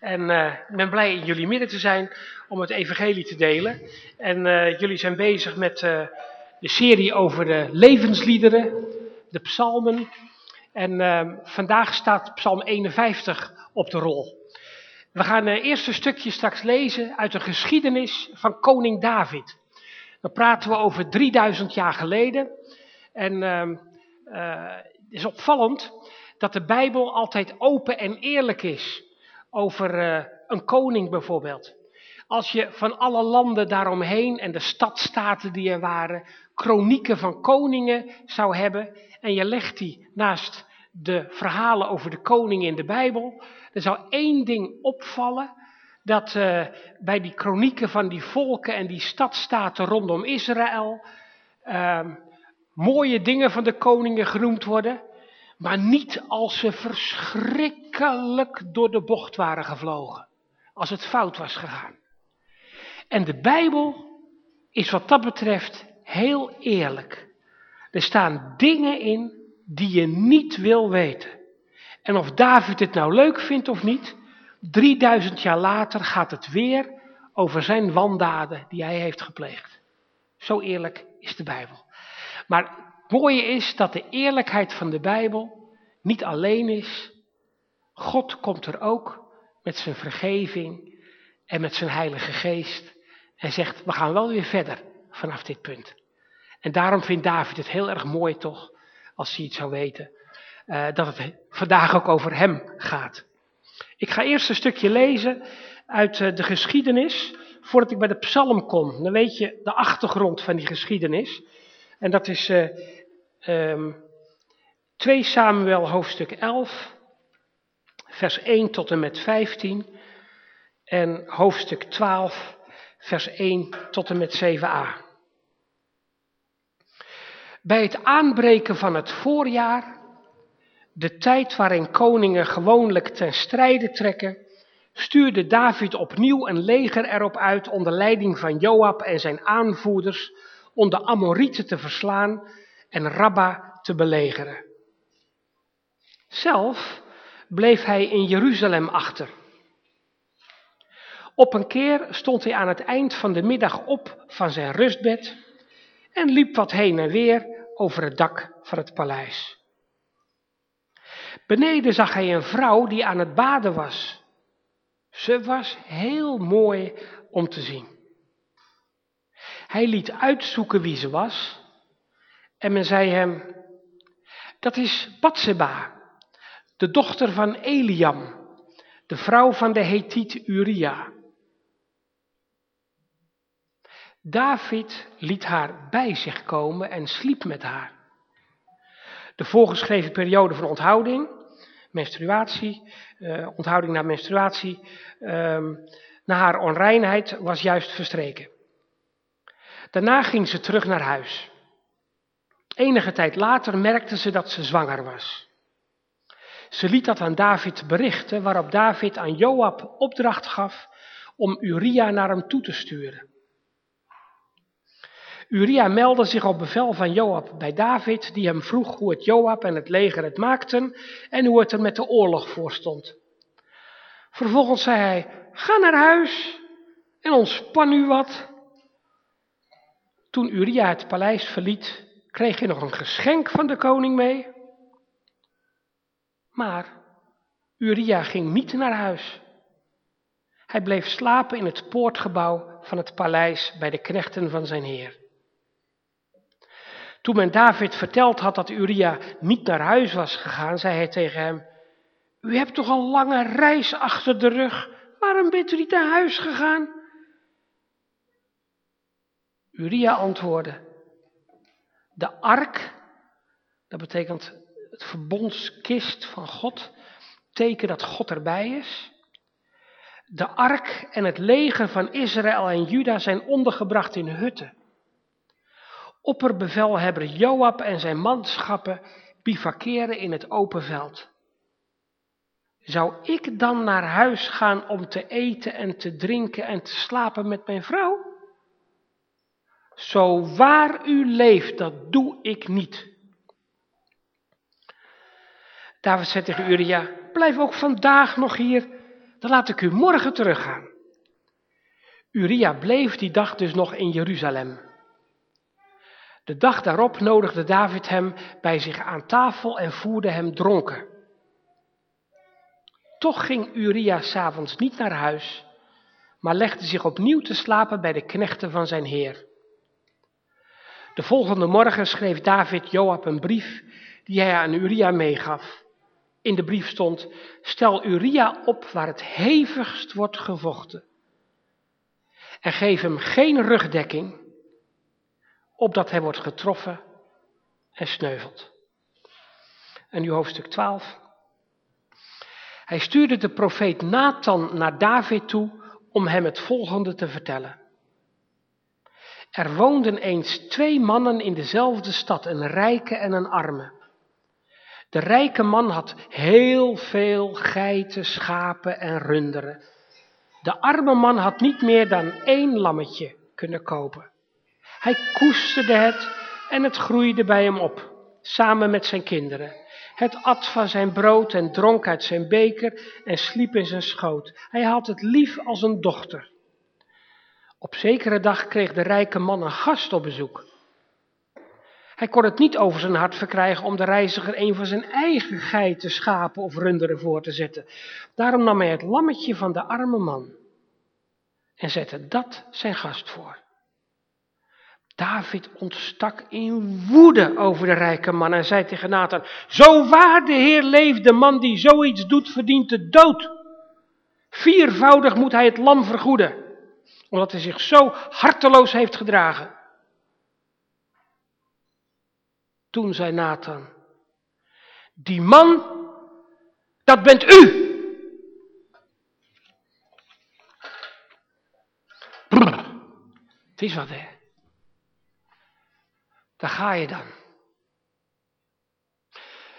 En uh, ik ben blij in jullie midden te zijn om het evangelie te delen. En uh, jullie zijn bezig met uh, de serie over de levensliederen, de psalmen. En vandaag staat psalm 51 op de rol. We gaan eerst een stukje straks lezen uit de geschiedenis van koning David. Dan praten we over 3000 jaar geleden. En ehm, het is opvallend dat de Bijbel altijd open en eerlijk is over uh, een koning bijvoorbeeld. Als je van alle landen daaromheen en de stadstaten die er waren, kronieken van koningen zou hebben en je legt die naast de verhalen over de koning in de Bijbel, dan zou één ding opvallen, dat uh, bij die kronieken van die volken en die stadstaten rondom Israël uh, mooie dingen van de koningen genoemd worden, maar niet als ze verschrikkelijk door de bocht waren gevlogen. Als het fout was gegaan. En de Bijbel is wat dat betreft heel eerlijk. Er staan dingen in die je niet wil weten. En of David het nou leuk vindt of niet, 3000 jaar later gaat het weer over zijn wandaden die hij heeft gepleegd. Zo eerlijk is de Bijbel. Maar mooie is dat de eerlijkheid van de Bijbel niet alleen is. God komt er ook met zijn vergeving en met zijn heilige geest en zegt, we gaan wel weer verder vanaf dit punt. En daarom vindt David het heel erg mooi toch, als hij het zou weten, uh, dat het vandaag ook over hem gaat. Ik ga eerst een stukje lezen uit uh, de geschiedenis, voordat ik bij de psalm kom. Dan weet je de achtergrond van die geschiedenis. En dat is uh, um, 2 Samuel hoofdstuk 11, vers 1 tot en met 15 en hoofdstuk 12, vers 1 tot en met 7a. Bij het aanbreken van het voorjaar, de tijd waarin koningen gewoonlijk ten strijde trekken, stuurde David opnieuw een leger erop uit onder leiding van Joab en zijn aanvoerders om de Amorieten te verslaan en Rabba te belegeren. Zelf bleef hij in Jeruzalem achter. Op een keer stond hij aan het eind van de middag op van zijn rustbed en liep wat heen en weer over het dak van het paleis. Beneden zag hij een vrouw die aan het baden was. Ze was heel mooi om te zien. Hij liet uitzoeken wie ze was en men zei hem, dat is Batseba, de dochter van Eliam, de vrouw van de Hethiet Uria. David liet haar bij zich komen en sliep met haar. De voorgeschreven periode van onthouding, menstruatie, uh, onthouding na menstruatie, uh, na haar onreinheid was juist verstreken. Daarna ging ze terug naar huis. Enige tijd later merkte ze dat ze zwanger was. Ze liet dat aan David berichten, waarop David aan Joab opdracht gaf om Uria naar hem toe te sturen. Uria meldde zich op bevel van Joab bij David, die hem vroeg hoe het Joab en het leger het maakten en hoe het er met de oorlog voor stond. Vervolgens zei hij, ga naar huis en ontspan u wat. Toen Uria het paleis verliet, kreeg hij nog een geschenk van de koning mee. Maar Uria ging niet naar huis. Hij bleef slapen in het poortgebouw van het paleis bij de knechten van zijn heer. Toen men David verteld had dat Uria niet naar huis was gegaan, zei hij tegen hem, u hebt toch een lange reis achter de rug, waarom bent u niet naar huis gegaan? Uria antwoordde, de ark, dat betekent het verbondskist van God, teken dat God erbij is. De ark en het leger van Israël en Juda zijn ondergebracht in hutten. Opperbevelhebber Joab en zijn manschappen bivakeren in het open veld. Zou ik dan naar huis gaan om te eten en te drinken en te slapen met mijn vrouw? Zo waar u leeft, dat doe ik niet. David zei tegen Uria, blijf ook vandaag nog hier, dan laat ik u morgen teruggaan. Uria bleef die dag dus nog in Jeruzalem. De dag daarop nodigde David hem bij zich aan tafel en voerde hem dronken. Toch ging Uria s'avonds niet naar huis, maar legde zich opnieuw te slapen bij de knechten van zijn heer. De volgende morgen schreef David Joab een brief die hij aan Uria meegaf. In de brief stond, stel Uria op waar het hevigst wordt gevochten. En geef hem geen rugdekking, opdat hij wordt getroffen en sneuvelt. En nu hoofdstuk 12. Hij stuurde de profeet Nathan naar David toe om hem het volgende te vertellen. Er woonden eens twee mannen in dezelfde stad, een rijke en een arme. De rijke man had heel veel geiten, schapen en runderen. De arme man had niet meer dan één lammetje kunnen kopen. Hij koesterde het en het groeide bij hem op, samen met zijn kinderen. Het at van zijn brood en dronk uit zijn beker en sliep in zijn schoot. Hij had het lief als een dochter. Op zekere dag kreeg de rijke man een gast op bezoek. Hij kon het niet over zijn hart verkrijgen om de reiziger een van zijn eigen geiten, schapen of runderen voor te zetten. Daarom nam hij het lammetje van de arme man en zette dat zijn gast voor. David ontstak in woede over de rijke man en zei tegen Nathan, zo waar de Heer leeft, de man die zoiets doet verdient de dood. Viervoudig moet hij het lam vergoeden, omdat hij zich zo harteloos heeft gedragen. Toen zei Nathan, die man, dat bent u. Het is wat, hè. Daar ga je dan.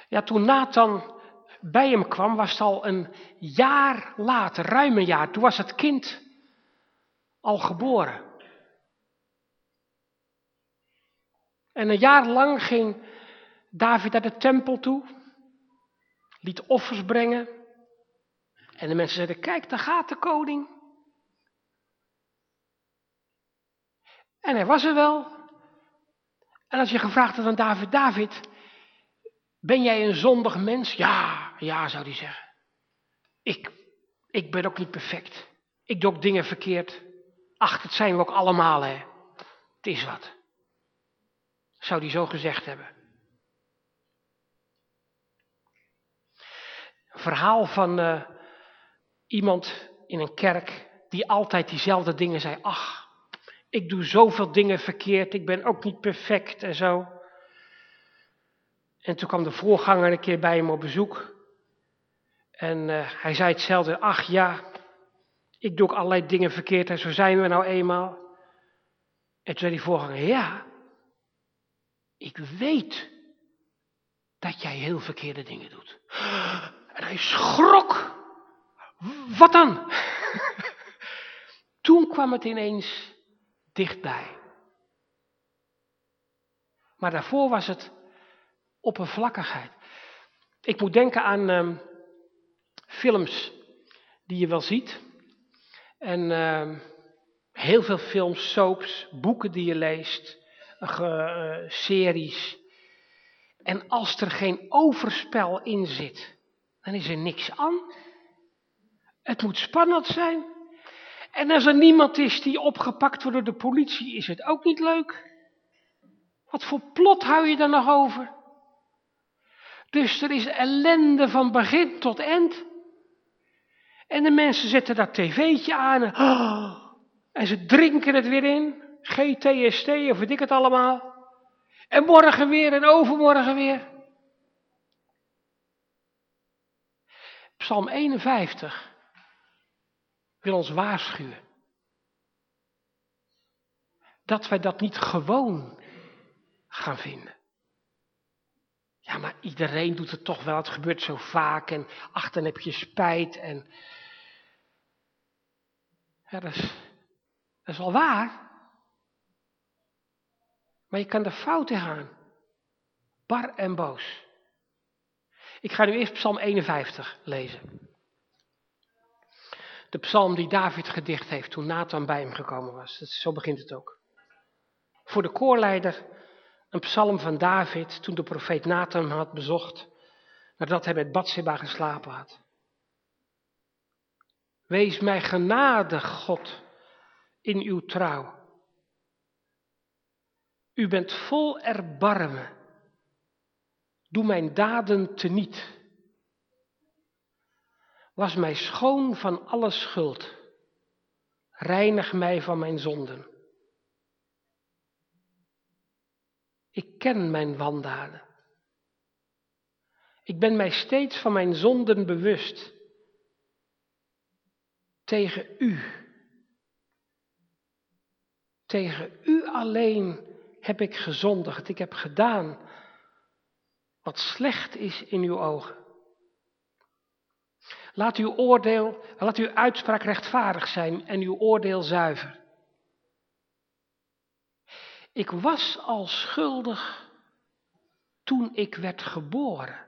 Ja, toen Nathan bij hem kwam, was het al een jaar later, ruim een jaar. Toen was het kind al geboren. En een jaar lang ging David naar de tempel toe, liet offers brengen. En de mensen zeiden, kijk, daar gaat de koning. En hij was er wel. En als je gevraagd had aan David, David, ben jij een zondig mens? Ja, ja, zou hij zeggen. Ik, ik ben ook niet perfect. Ik doe ook dingen verkeerd. Ach, dat zijn we ook allemaal, hè. Het is wat. Zou hij zo gezegd hebben. Verhaal van uh, iemand in een kerk die altijd diezelfde dingen zei. Ach, ik doe zoveel dingen verkeerd, ik ben ook niet perfect en zo. En toen kwam de voorganger een keer bij hem op bezoek. En uh, hij zei hetzelfde, ach ja, ik doe ook allerlei dingen verkeerd en zo zijn we nou eenmaal. En toen zei die voorganger, ja, ik weet dat jij heel verkeerde dingen doet. En hij schrok. Wat dan? Toen kwam het ineens dichtbij. Maar daarvoor was het oppervlakkigheid. Ik moet denken aan um, films die je wel ziet. En uh, heel veel films, soaps, boeken die je leest, uh, series. En als er geen overspel in zit, dan is er niks aan. Het moet spannend zijn. En als er niemand is die opgepakt wordt door de politie, is het ook niet leuk. Wat voor plot hou je dan nog over? Dus er is ellende van begin tot eind. En de mensen zetten dat tv'tje aan en ze drinken het weer in. GTST of weet ik het allemaal. En morgen weer en overmorgen weer. Psalm 51 wil ons waarschuwen. Dat wij dat niet gewoon gaan vinden. Ja, maar iedereen doet het toch wel. Het gebeurt zo vaak. En ach, heb je spijt. En ja, dat, is, dat is wel waar. Maar je kan er fout in gaan. Bar en boos. Ik ga nu eerst Psalm 51 lezen. De psalm die David gedicht heeft toen Nathan bij hem gekomen was. Zo begint het ook. Voor de koorleider een psalm van David toen de profeet Nathan had bezocht nadat hij met Bathsheba geslapen had. Wees mij genadig, God, in uw trouw. U bent vol erbarmen. Doe mijn daden teniet. Was mij schoon van alle schuld. Reinig mij van mijn zonden. Ik ken mijn wandaden. Ik ben mij steeds van mijn zonden bewust. Tegen u. Tegen u alleen heb ik gezondigd. Ik heb gedaan wat slecht is in uw ogen. Laat uw oordeel, laat uw uitspraak rechtvaardig zijn en uw oordeel zuiver. Ik was al schuldig toen ik werd geboren.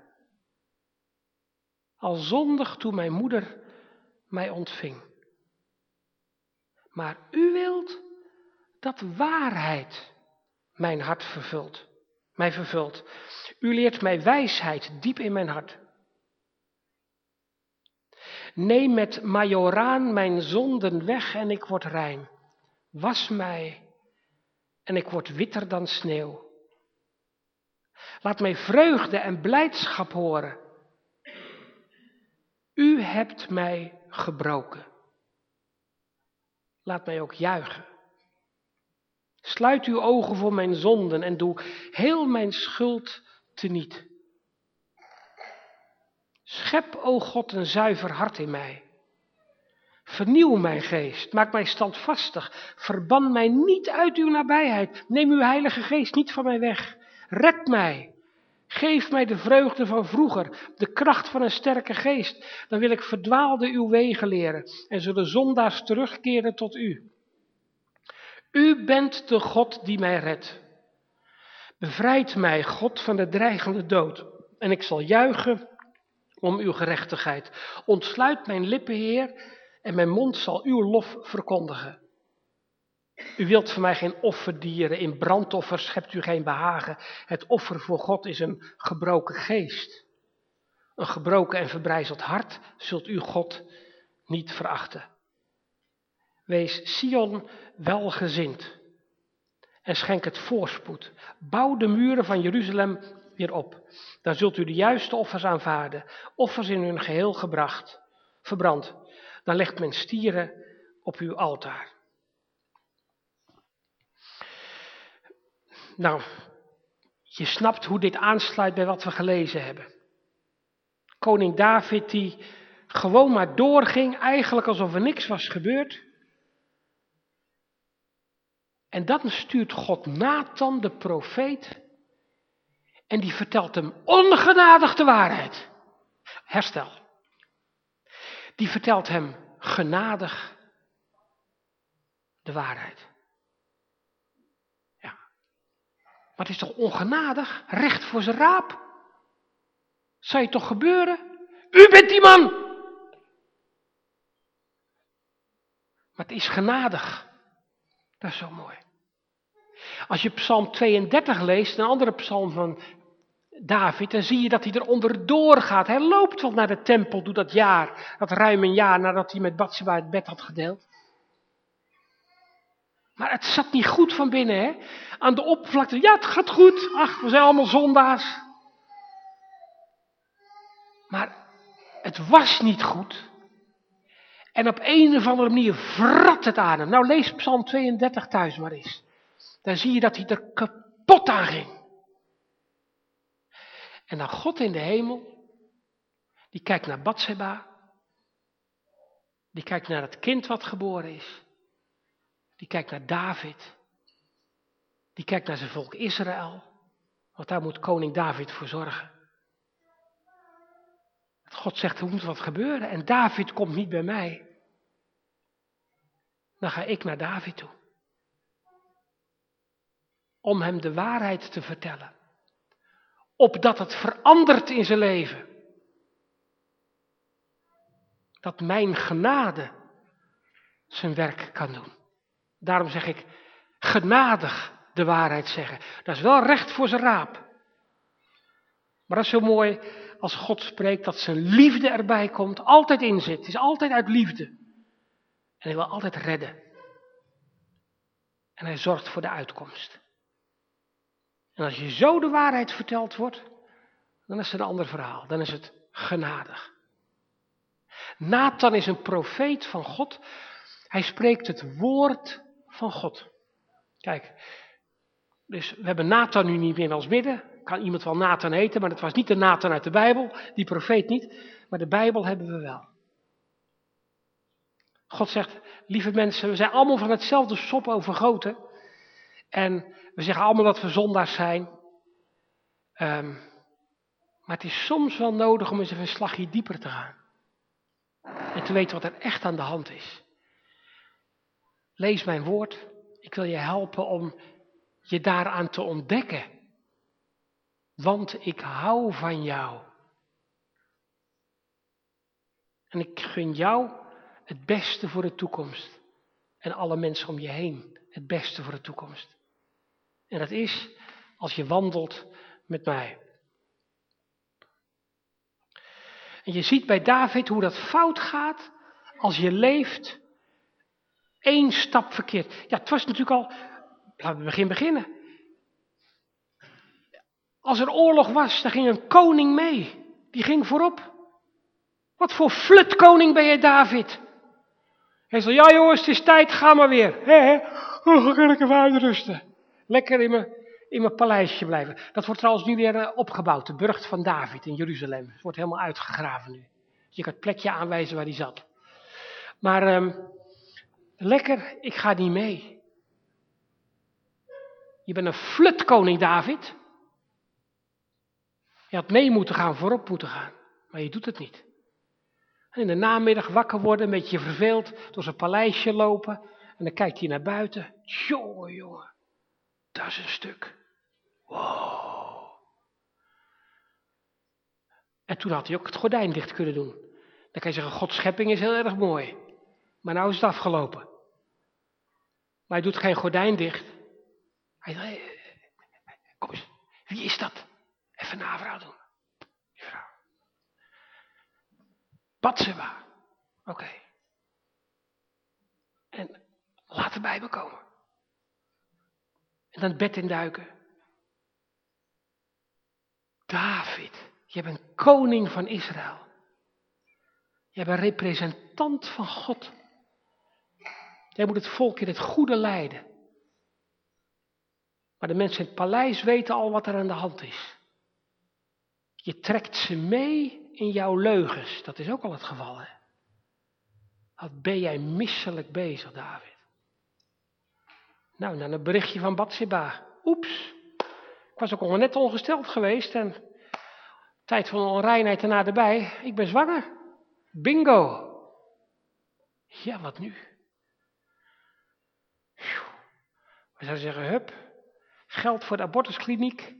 Al zondig toen mijn moeder mij ontving. Maar u wilt dat waarheid mijn hart vervult, mij vervult. U leert mij wijsheid diep in mijn hart. Neem met majoraan mijn zonden weg en ik word rein. Was mij en ik word witter dan sneeuw. Laat mij vreugde en blijdschap horen. U hebt mij gebroken. Laat mij ook juichen. Sluit uw ogen voor mijn zonden en doe heel mijn schuld teniet. Schep, o God, een zuiver hart in mij. Vernieuw mijn geest, maak mij standvastig, verban mij niet uit uw nabijheid, neem uw heilige geest niet van mij weg. Red mij, geef mij de vreugde van vroeger, de kracht van een sterke geest. Dan wil ik verdwaalde uw wegen leren en zullen zondaars terugkeren tot u. U bent de God die mij redt. Bevrijd mij, God, van de dreigende dood. En ik zal juichen om uw gerechtigheid. Ontsluit mijn lippen, Heer, en mijn mond zal uw lof verkondigen. U wilt voor mij geen offerdieren, in brandoffers schept u geen behagen. Het offer voor God is een gebroken geest. Een gebroken en verbrijzeld hart zult u God niet verachten. Wees Sion welgezind en schenk het voorspoed. Bouw de muren van Jeruzalem weer op. Dan zult u de juiste offers aanvaarden, offers in hun geheel gebracht, verbrand. Dan legt men stieren op uw altaar. Nou, je snapt hoe dit aansluit bij wat we gelezen hebben. Koning David die gewoon maar doorging, eigenlijk alsof er niks was gebeurd. En dan stuurt God Nathan, de profeet, en die vertelt hem ongenadig de waarheid. Herstel. Die vertelt hem genadig de waarheid. Ja. Maar het is toch ongenadig? Recht voor zijn raap? Zou je toch gebeuren? U bent die man! Maar het is genadig. Dat is zo mooi. Als je Psalm 32 leest, een andere psalm van David, dan zie je dat hij er onderdoor gaat. Hij loopt wel naar de tempel, doet dat jaar, dat ruim een jaar nadat hij met Bathsheba het bed had gedeeld. Maar het zat niet goed van binnen, hè? Aan de oppervlakte, ja, het gaat goed. Ach, we zijn allemaal zondaars. Maar het was niet goed. En op een of andere manier vrat het aan hem. Nou, lees Psalm 32 thuis maar eens. Dan zie je dat hij er kapot aan ging. En dan God in de hemel, die kijkt naar Bathsheba. Die kijkt naar het kind wat geboren is. Die kijkt naar David. Die kijkt naar zijn volk Israël. Want daar moet koning David voor zorgen. God zegt, er moet wat gebeuren. En David komt niet bij mij. Dan ga ik naar David toe. Om hem de waarheid te vertellen. Opdat het verandert in zijn leven. Dat mijn genade zijn werk kan doen. Daarom zeg ik, genadig de waarheid zeggen. Dat is wel recht voor zijn raap. Maar dat is zo mooi als God spreekt dat zijn liefde erbij komt, altijd in zit. Het is altijd uit liefde. En hij wil altijd redden. En hij zorgt voor de uitkomst. En als je zo de waarheid verteld wordt, dan is het een ander verhaal. Dan is het genadig. Nathan is een profeet van God. Hij spreekt het woord van God. Kijk, dus we hebben Nathan nu niet meer als midden. Kan iemand wel Nathan heten, maar dat was niet de Nathan uit de Bijbel, die profeet niet. Maar de Bijbel hebben we wel. God zegt, lieve mensen, we zijn allemaal van hetzelfde sop overgoten. En we zeggen allemaal dat we zondaars zijn. Um, maar het is soms wel nodig om eens even een slagje dieper te gaan. En te weten wat er echt aan de hand is. Lees mijn woord. Ik wil je helpen om je daaraan te ontdekken. Want ik hou van jou. En ik gun jou het beste voor de toekomst. En alle mensen om je heen het beste voor de toekomst. En dat is als je wandelt met mij. En je ziet bij David hoe dat fout gaat als je leeft één stap verkeerd. Ja, het was natuurlijk al, laten we begin beginnen. Als er oorlog was, dan ging een koning mee. Die ging voorop. Wat voor flutkoning ben je, David? Hij zei, ja jongens, het is tijd, ga maar weer. He. Oh, kan ik even uitrusten. Lekker in mijn, paleisje blijven. Dat wordt trouwens nu weer eh, opgebouwd, de burcht van David in Jeruzalem. Het wordt helemaal uitgegraven nu. Dus je kan het plekje aanwijzen waar hij zat. Maar um, lekker, ik ga niet mee. Je bent een flutkoning, David. Je had mee moeten gaan, voorop moeten gaan. Maar je doet het niet. En in de namiddag wakker worden, een beetje verveeld, door zijn paleisje lopen. En dan kijkt hij naar buiten. Jongen, jongen. Dat is een stuk. Wow. En toen had hij ook het gordijn dicht kunnen doen. Dan kan je zeggen, Gods schepping is heel erg mooi. Maar nou is het afgelopen. Maar hij doet geen gordijn dicht. Hij zegt, kom eens, wie is dat? Even navraag doen. Die vrouw. Batseba. Oké. En laat erbij me komen. En dan het bed induiken. David, je bent koning van Israël. Je bent representant van God. Jij moet het volk in het goede leiden. Maar de mensen in het paleis weten al wat er aan de hand is. Je trekt ze mee in jouw leugens. Dat is ook al het geval, hè? Wat ben jij misselijk bezig, David? Nou, dan een berichtje van Batseba. Oeps, ik was ook al net ongesteld geweest en tijd van onreinheid erna erbij. Ik ben zwanger. Bingo. Ja, wat nu? We zouden zeggen, hup, geld voor de abortuskliniek,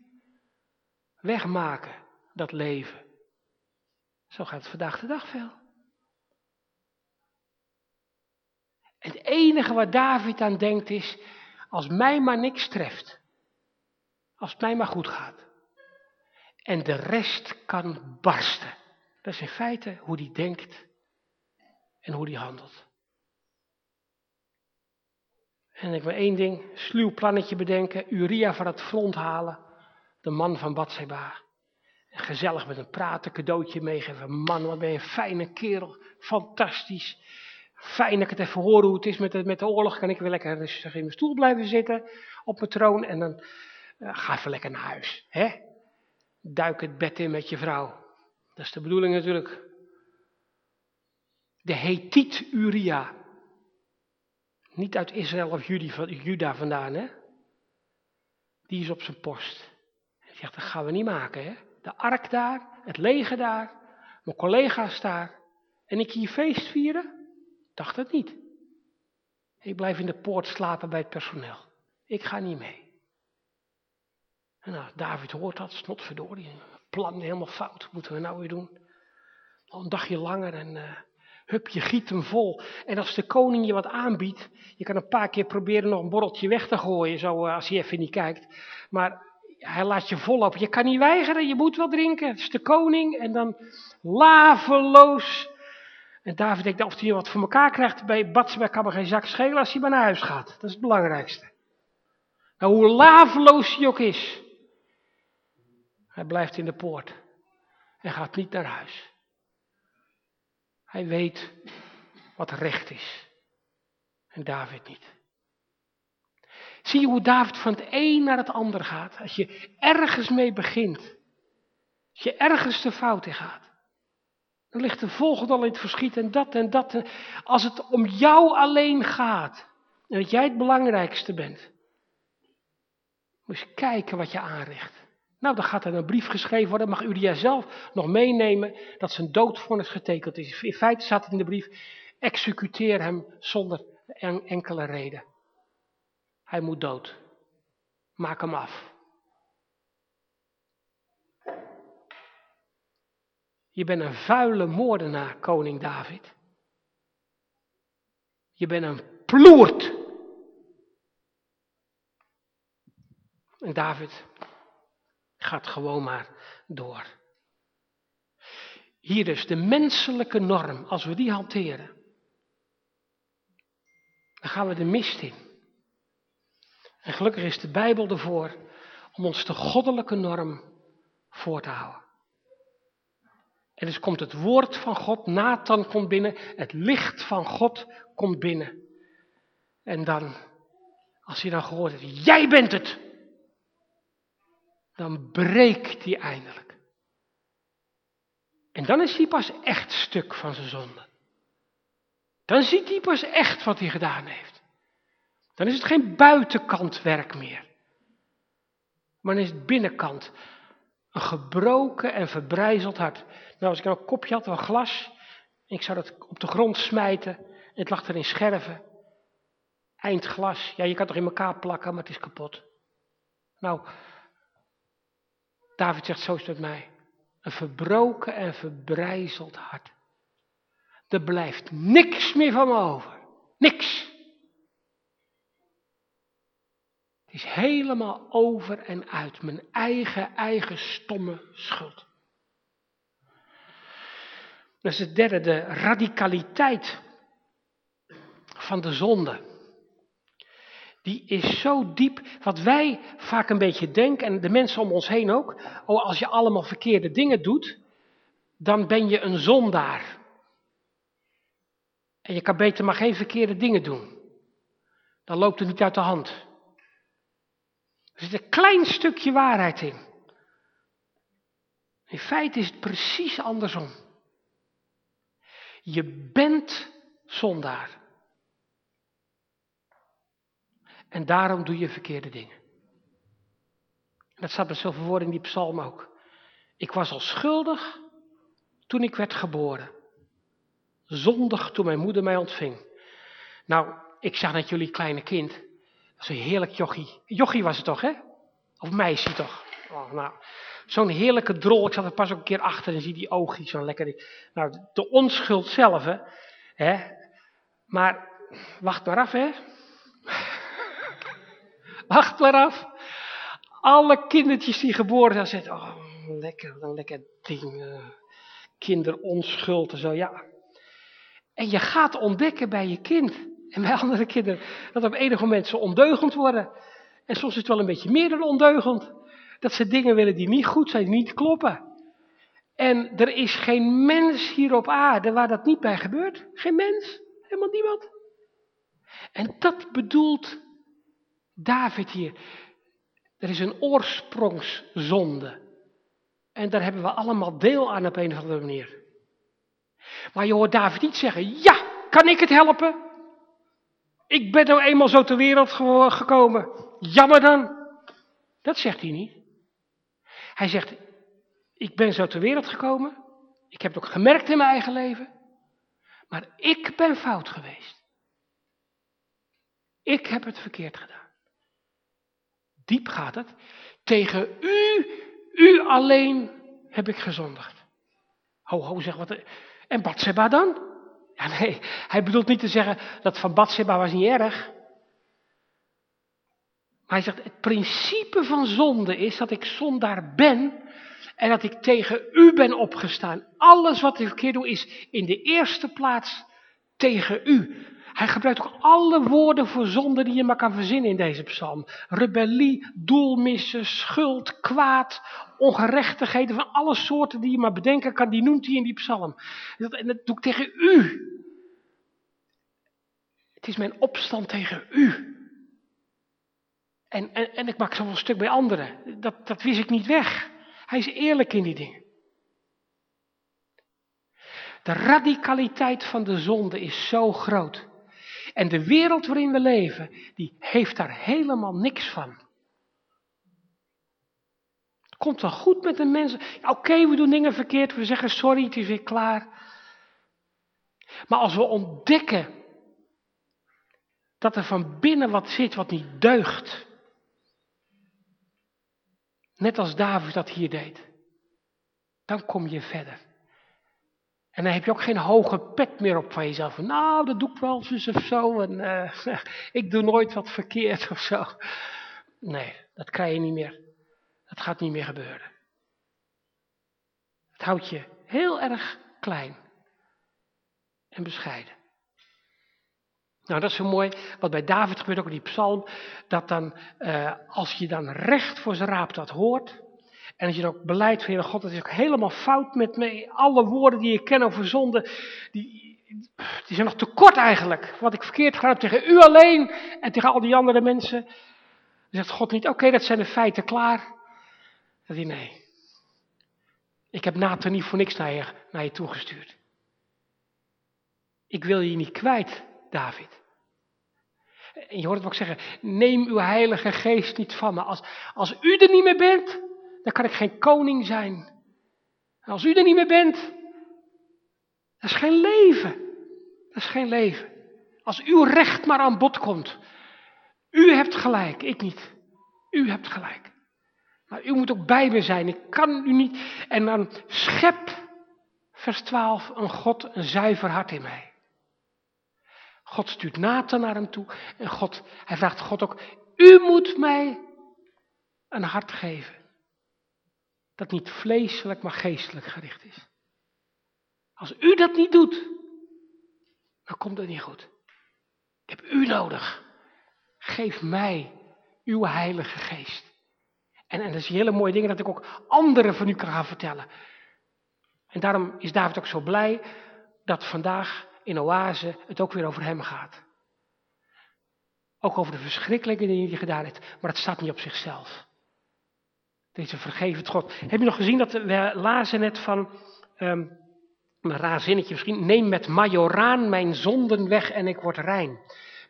wegmaken, dat leven. Zo gaat het vandaag de dag veel. Het enige wat David aan denkt is, als mij maar niks treft. Als het mij maar goed gaat. En de rest kan barsten. Dat is in feite hoe die denkt en hoe die handelt. En ik wil één ding, sluw plannetje bedenken, Uria van het front halen, de man van Batseba. Gezellig met een praten, cadeautje meegeven. Man, wat ben je een fijne kerel, fantastisch. Fijn dat ik het even hoor hoe het is met de, met de oorlog. Kan ik weer lekker in mijn stoel blijven zitten op mijn troon. En dan uh, ga even lekker naar huis. Hè? Duik het bed in met je vrouw. Dat is de bedoeling natuurlijk. De Hethiet Uria. Niet uit Israël of Juda vandaan, hè? Die is op zijn post. Hij zegt, dat gaan we niet maken, hè? De ark daar, het leger daar, mijn collega's daar. En ik hier feest vieren? Dacht het niet. Ik blijf in de poort slapen bij het personeel. Ik ga niet mee. En nou, David hoort dat, snotverdorie. Plan helemaal fout. Moeten we nou weer doen? Al een dagje langer en uh, Hup, je giet hem vol. En als de koning je wat aanbiedt, je kan een paar keer proberen nog een borreltje weg te gooien, zo eh, als hij even niet kijkt. Maar hij laat je vollopen. Je kan niet weigeren, je moet wel drinken. Het is de koning en dan laveloos. En David denkt of hij wat voor elkaar krijgt. Bij Batseba kan me geen zak schelen als hij maar naar huis gaat. Dat is het belangrijkste. Nou, hoe laveloos hij ook is. Hij blijft in de poort. En gaat niet naar huis. Hij weet wat recht is. En David niet. Zie je hoe David van het een naar het ander gaat? Als je ergens mee begint. Als je ergens de fout in gaat. Dan ligt de volgende al in het verschiet en dat en dat. Als het om jou alleen gaat. En dat jij het belangrijkste bent. Moet je kijken wat je aanricht. Nou, dan gaat er een brief geschreven worden. Mag Uria zelf nog meenemen dat zijn doodvonnis getekend is. In feite staat het in de brief, executeer hem zonder enkele reden. Hij moet dood. Maak hem af. Je bent een vuile moordenaar, koning David. Je bent een ploert. En David gaat gewoon maar door. Hier dus de menselijke norm, als we die hanteren, dan gaan we de mist in. En gelukkig is de Bijbel ervoor om ons de goddelijke norm voor te houden. En dus komt het woord van God, Nathan komt binnen, het licht van God komt binnen. En dan, als hij dan gehoord heeft, jij bent het, dan breekt hij eindelijk. En dan is hij pas echt stuk van zijn zonde. Dan ziet hij pas echt wat hij gedaan heeft. Dan is het geen buitenkant werk meer. Maar dan is het binnenkant. Een gebroken en verbrijzeld hart. Nou, als ik een kopje had van glas, ik zou dat op de grond smijten, en het lag er in scherven. Eindglas, ja, je kan toch in elkaar plakken, maar het is kapot. Nou, David zegt, zo is het mij. Een verbroken en verbrijzeld hart. Er blijft niks meer van me over. Niks. Het is helemaal over en uit. Mijn eigen, eigen stomme schuld. Dat is het derde, de radicaliteit van de zonde die is zo diep, wat wij vaak een beetje denken, en de mensen om ons heen ook, oh als je allemaal verkeerde dingen doet, dan ben je een zondaar. En je kan beter maar geen verkeerde dingen doen. Dan loopt het niet uit de hand. Er zit een klein stukje waarheid in. In feite is het precies andersom. Je bent zondaar. En daarom doe je verkeerde dingen. Dat staat met zoveel woorden in die psalm ook. Ik was al schuldig toen ik werd geboren. Zondig toen mijn moeder mij ontving. Nou, ik zag net jullie kleine kind. Dat is een heerlijk jochie. Jochie was het toch, hè? Of meisje toch? Oh, nou, zo'n heerlijke drol. Ik zat er pas ook een keer achter en zie die oogjes zo lekker. Nou, de onschuld zelf, hè? Maar wacht maar af, hè? Wacht maar af. Alle kindertjes die geboren zijn, zeggen, oh, lekker, een lekker ding. Uh, kinderonschuld en zo, ja. En je gaat ontdekken bij je kind en bij andere kinderen, dat op enig moment ze ondeugend worden. En soms is het wel een beetje meer dan ondeugend. Dat ze dingen willen die niet goed zijn, niet kloppen. En er is geen mens hier op aarde waar dat niet bij gebeurt. Geen mens, helemaal niemand. En dat bedoelt David hier. Er is een oorsprongszonde. En daar hebben we allemaal deel aan op een of andere manier. Maar je hoort David niet zeggen, ja, kan ik het helpen? Ik ben nou eenmaal zo ter wereld gekomen. Jammer dan. Dat zegt hij niet. Hij zegt, ik ben zo ter wereld gekomen. Ik heb het ook gemerkt in mijn eigen leven. Maar ik ben fout geweest. Ik heb het verkeerd gedaan. Diep gaat het. Tegen u, u alleen heb ik gezondigd. Ho, ho, zeg wat. En Batseba dan? Ja, nee, hij bedoelt niet te zeggen dat van Bathsheba was niet erg. Hij zegt, het principe van zonde is dat ik zondaar ben en dat ik tegen u ben opgestaan. Alles wat ik verkeerd doe is in de eerste plaats tegen u. Hij gebruikt ook alle woorden voor zonde die je maar kan verzinnen in deze psalm. Rebellie, doelmissen, schuld, kwaad, ongerechtigheden van alle soorten die je maar bedenken kan, die noemt hij in die psalm. En dat doe ik tegen u. Het is mijn opstand tegen u. En, en, en ik maak zoveel stuk bij anderen. Dat, dat wist ik niet weg. Hij is eerlijk in die dingen. De radicaliteit van de zonde is zo groot. En de wereld waarin we leven, die heeft daar helemaal niks van. Het komt wel goed met de mensen. Oké, we doen dingen verkeerd, we zeggen sorry, het is weer klaar. Maar als we ontdekken dat er van binnen wat zit wat niet deugt, net als David dat hier deed, dan kom je verder. En dan heb je ook geen hoge pet meer op van jezelf. Nou, dat doe ik wel eens of zo. En uh, ik doe nooit wat verkeerd of zo. Nee, dat krijg je niet meer. Dat gaat niet meer gebeuren. Het houdt je heel erg klein. En bescheiden. Nou, dat is zo mooi. Wat bij David gebeurt ook in die psalm. Dat dan, uh, als je dan recht voor zijn raap dat hoort. En als je dan ook beleidt van, God, dat is ook helemaal fout met me. Alle woorden die ik ken over zonde, die, die zijn nog te kort eigenlijk. Wat ik verkeerd gedaan tegen u alleen en tegen al die andere mensen. Dan zegt God niet, oké, dat zijn de feiten klaar. Zegt hij, nee. Ik heb Nathan niet voor niks naar je, naar je toegestuurd. Ik wil je niet kwijt, David. En je hoort het ook zeggen, neem uw heilige geest niet van me. Als, als u er niet meer bent, dan kan ik geen koning zijn. En als u er niet meer bent, dat is geen leven. Dat is geen leven. Als uw recht maar aan bod komt. U hebt gelijk, ik niet. U hebt gelijk. Maar u moet ook bij me zijn. Ik kan u niet. En dan schep, vers 12, een God, een zuiver hart in mij. God stuurt Nathan naar hem toe. En God, hij vraagt God ook, u moet mij een hart geven dat niet vleeselijk, maar geestelijk gericht is. Als u dat niet doet, dan komt het niet goed. Ik heb u nodig. Geef mij uw heilige geest. En, en dat is hele mooie dingen dat ik ook anderen van u kan gaan vertellen. En daarom is David ook zo blij dat vandaag in Oase het ook weer over hem gaat. Ook over de verschrikkelijke dingen die hij gedaan heeft, maar het staat niet op zichzelf. Deze vergeven God. Heb je nog gezien dat we lazen net van, um, een raar zinnetje misschien, neem met majoraan mijn zonden weg en ik word rein.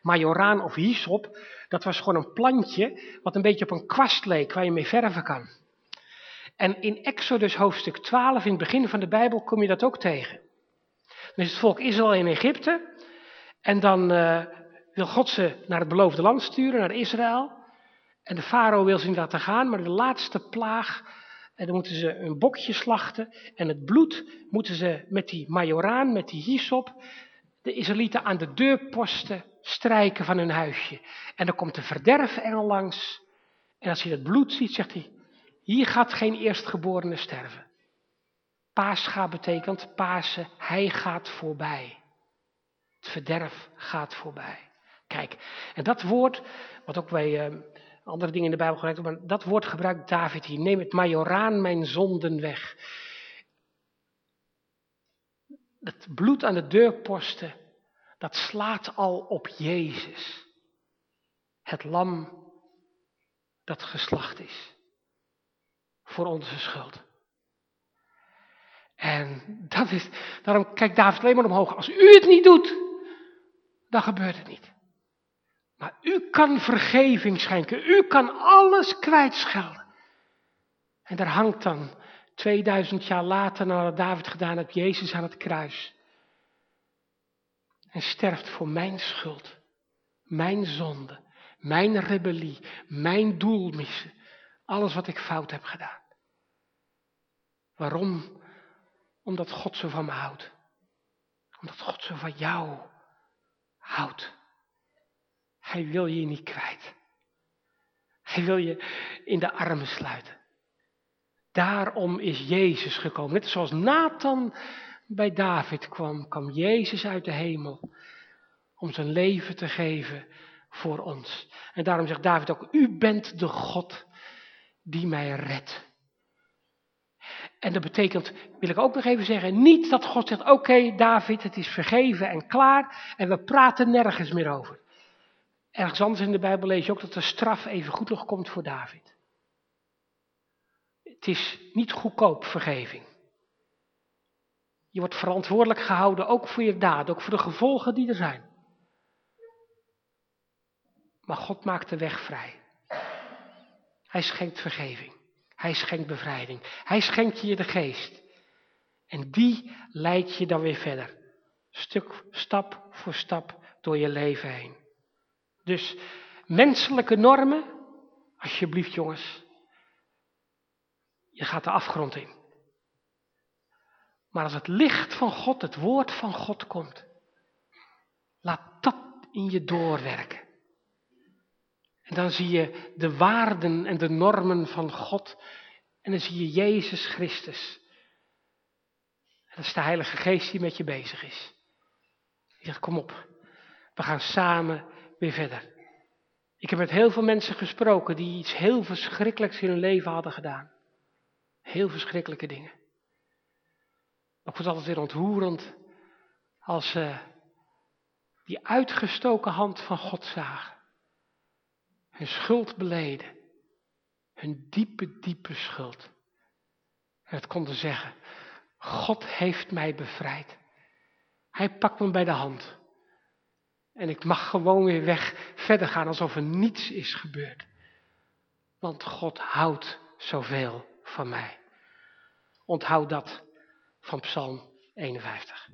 Majoraan of hyssop, dat was gewoon een plantje wat een beetje op een kwast leek waar je mee verven kan. En in Exodus hoofdstuk 12, in het begin van de Bijbel, kom je dat ook tegen. Dan is het volk Israël in Egypte en dan uh, wil God ze naar het beloofde land sturen, naar Israël. En de farao wil ze niet laten gaan, maar de laatste plaag, en dan moeten ze een bokje slachten. En het bloed moeten ze met die majoraan, met die hyssop, de Israëlieten aan de deurposten strijken van hun huisje. En dan komt de verderfengel langs. En als hij het bloed ziet, zegt hij, hier gaat geen eerstgeborene sterven. Paascha betekent Pasen, hij gaat voorbij. Het verderf gaat voorbij. Kijk, en dat woord, wat ook bij uh, andere dingen in de Bijbel gebruikt, maar dat woord gebruikt David hier. Neem het majoraan mijn zonden weg. Het bloed aan de deurposten, dat slaat al op Jezus. Het lam dat geslacht is. Voor onze schuld. En dat is, daarom kijkt David alleen maar omhoog. Als u het niet doet, dan gebeurt het niet. Maar u kan vergeving schenken. U kan alles kwijtschelden. En daar hangt dan 2000 jaar later, nadat David gedaan heeft, Jezus aan het kruis. En sterft voor mijn schuld, mijn zonde, mijn rebellie, mijn doelmissen. Alles wat ik fout heb gedaan. Waarom? Omdat God zo van me houdt. Omdat God zo van jou houdt. Hij wil je niet kwijt. Hij wil je in de armen sluiten. Daarom is Jezus gekomen. Net zoals Nathan bij David kwam, kwam Jezus uit de hemel om zijn leven te geven voor ons. En daarom zegt David ook, u bent de God die mij redt. En dat betekent, wil ik ook nog even zeggen, niet dat God zegt, oké David, het is vergeven en klaar en we praten nergens meer over. Ergens anders in de Bijbel lees je ook dat de straf even goed nog komt voor David. Het is niet goedkoop vergeving. Je wordt verantwoordelijk gehouden ook voor je daden, ook voor de gevolgen die er zijn. Maar God maakt de weg vrij. Hij schenkt vergeving. Hij schenkt bevrijding. Hij schenkt je de geest. En die leidt je dan weer verder. Stuk, stap voor stap door je leven heen. Dus menselijke normen, alsjeblieft jongens, je gaat de afgrond in. Maar als het licht van God, het woord van God komt, laat dat in je doorwerken. En dan zie je de waarden en de normen van God. En dan zie je Jezus Christus. En dat is de Heilige Geest die met je bezig is. Die zegt, kom op, we gaan samen weer verder. Ik heb met heel veel mensen gesproken die iets heel verschrikkelijks in hun leven hadden gedaan. Heel verschrikkelijke dingen. Ik vond het altijd weer ontroerend als ze die uitgestoken hand van God zagen hun schuld beleden. Hun diepe, diepe schuld. En het konden zeggen, God heeft mij bevrijd. Hij pakt me bij de hand. En ik mag gewoon weer weg verder gaan alsof er niets is gebeurd. Want God houdt zoveel van mij. Onthoud dat van Psalm 51.